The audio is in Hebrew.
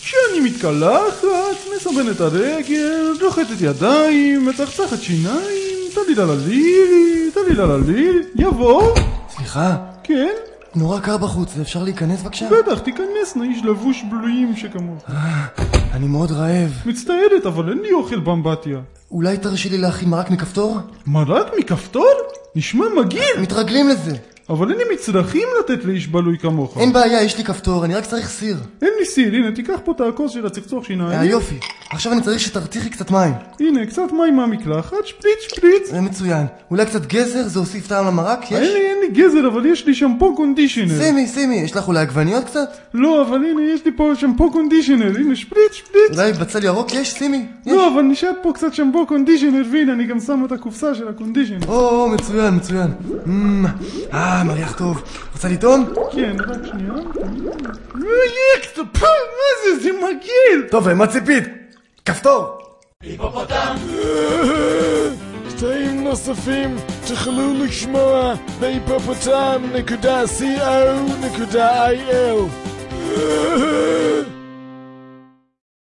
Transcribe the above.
כשאני מתקלחת, מסמן את הרגל, רוחצת ידיים, מצחצחת שיניים, טלי לה לה לילי, טלי לה לה לילי, יבוא, סליחה, כן, נורא קר בחוץ, ואפשר להיכנס בבקשה? בטח, תיכנסנה, איש לבוש בלויים שכמוך. אני מאוד רעב. מצטערת, אבל אין לי אוכל באמבטיה. אולי תרשי לי להכין מרק מכפתור? מרק מכפתור? נשמע מגעיל, מתרגלים לזה. אבל אין לי מצרכים לתת לאיש בלוי כמוך. אין בעיה, יש לי כפתור, אני רק צריך סיר. אין לי סיר, הנה, תיקח פה את הכוס של הצחצוח שיניים. אה, יופי. עכשיו אני צריך שתרתיחי קצת מים. הנה, קצת מים מהמקלחת, שפריץ שפריץ. זה מצוין. אולי קצת גזר, זה הוסיף טעם למרק? יש? אין לי, אין גזר, אבל יש לי שמפו קונדישנר. שימי, שימי, יש לך אולי עגבניות קצת? לא, אבל הנה, יש לי פה שמפו קונדישנר, הנה, שפריץ שפריץ. אולי בצל ירוק יש? שימי. יש. לא, אבל נשאר פה קצת שמפו קונדישנר, והנה, אני גם שם את הקופסה של הקונדישנר. או, מצוין, מצוין. אמ, אה, מריח טוב. רוצה לטעום? כן, רק שנייה. ויק, מה זה, זה מגעיל! טוב, מה ציפית? כפתור! קטעים נוספים תוכלו לשמוע בהיפופוטם.co.il